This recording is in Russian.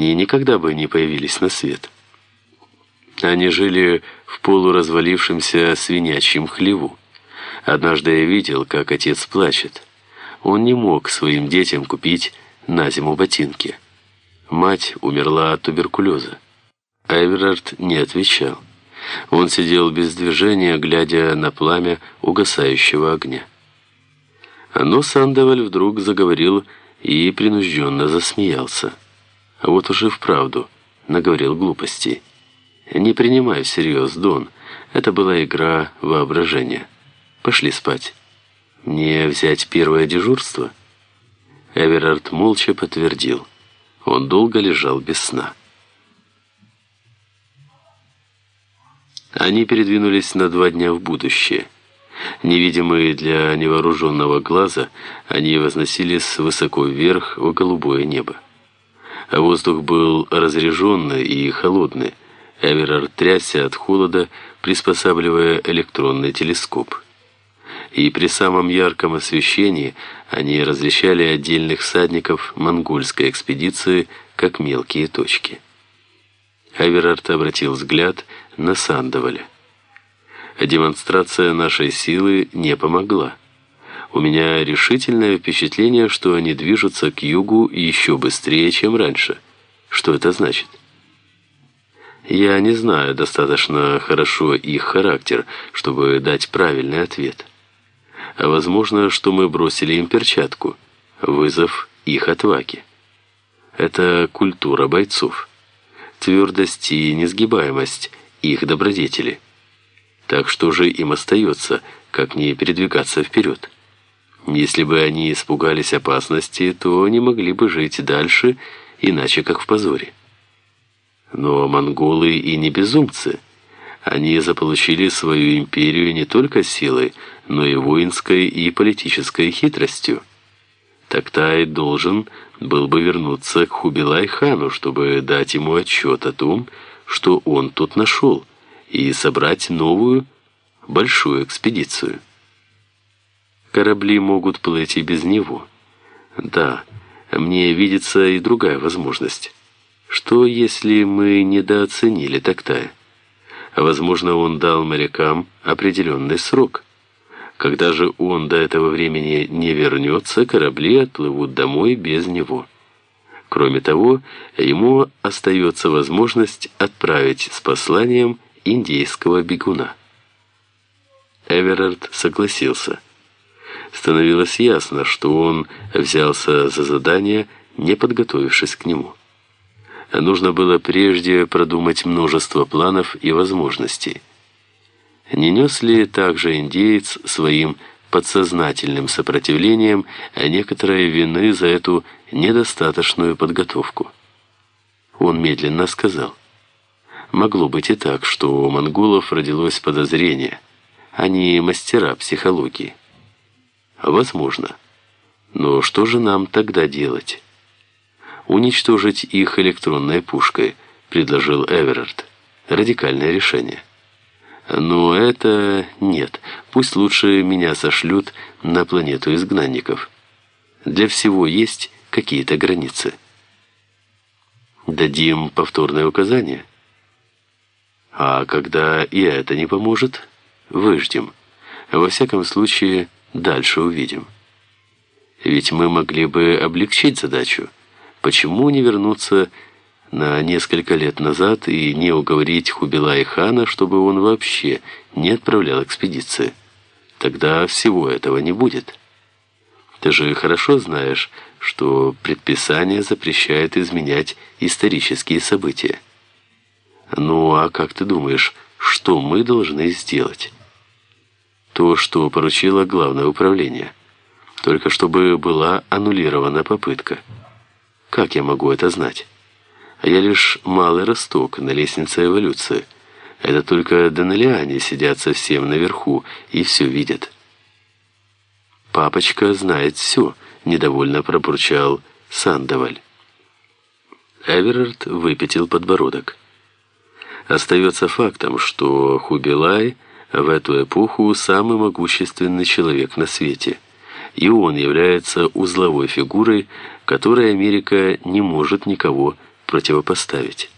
и никогда бы не появились на свет. Они жили в полуразвалившемся свинячьем хлеву. Однажды я видел, как отец плачет. Он не мог своим детям купить на зиму ботинки. Мать умерла от туберкулеза. Эверард не отвечал. Он сидел без движения, глядя на пламя угасающего огня. Но Сандоваль вдруг заговорил и принужденно засмеялся. А вот уже вправду наговорил глупостей. «Не принимай всерьез, Дон. Это была игра воображения. Пошли спать. Мне взять первое дежурство?» Эверард молча подтвердил. Он долго лежал без сна. Они передвинулись на два дня в будущее. Невидимые для невооруженного глаза, они возносились высоко вверх в голубое небо. А воздух был разреженный и холодный. Эверард трясся от холода, приспосабливая электронный телескоп. И при самом ярком освещении они различали отдельных всадников монгольской экспедиции как мелкие точки. Эверард обратил взгляд на Сандоваля. Демонстрация нашей силы не помогла. У меня решительное впечатление, что они движутся к югу еще быстрее, чем раньше. Что это значит? Я не знаю достаточно хорошо их характер, чтобы дать правильный ответ. А возможно, что мы бросили им перчатку, вызов их отваги. Это культура бойцов. Твердость и несгибаемость их добродетели. Так что же им остается, как не передвигаться вперед? Если бы они испугались опасности, то не могли бы жить дальше, иначе как в позоре. Но монголы и не безумцы. Они заполучили свою империю не только силой, но и воинской и политической хитростью. Тактай должен был бы вернуться к Хубилай-хану, чтобы дать ему отчет о том, что он тут нашел, и собрать новую большую экспедицию. Корабли могут плыть и без него. Да, мне видится и другая возможность. Что, если мы недооценили Тактая? Возможно, он дал морякам определенный срок. Когда же он до этого времени не вернется, корабли отплывут домой без него. Кроме того, ему остается возможность отправить с посланием индейского бегуна. Эверард согласился становилось ясно, что он взялся за задание, не подготовившись к нему. Нужно было прежде продумать множество планов и возможностей. Не нес ли также индеец своим подсознательным сопротивлением некоторой вины за эту недостаточную подготовку? Он медленно сказал. Могло быть и так, что у монголов родилось подозрение. Они мастера психологии. Возможно. Но что же нам тогда делать? Уничтожить их электронной пушкой, предложил Эверард. Радикальное решение. Но это нет. Пусть лучше меня сошлют на планету изгнанников. Для всего есть какие-то границы. Дадим повторное указание. А когда и это не поможет, выждем. Во всяком случае, Дальше увидим. Ведь мы могли бы облегчить задачу. Почему не вернуться на несколько лет назад и не уговорить Хубилая хана, чтобы он вообще не отправлял экспедиции? Тогда всего этого не будет. Ты же хорошо знаешь, что предписание запрещает изменять исторические события. Ну а как ты думаешь, что мы должны сделать? То, что поручило Главное управление. Только чтобы была аннулирована попытка. Как я могу это знать? А я лишь малый росток на лестнице эволюции. Это только Данелиане сидят совсем наверху и все видят. «Папочка знает все», — недовольно пробурчал Сандоваль. Эверард выпятил подбородок. Остается фактом, что Хубилай — в эту эпоху самый могущественный человек на свете. И он является узловой фигурой, которой Америка не может никого противопоставить.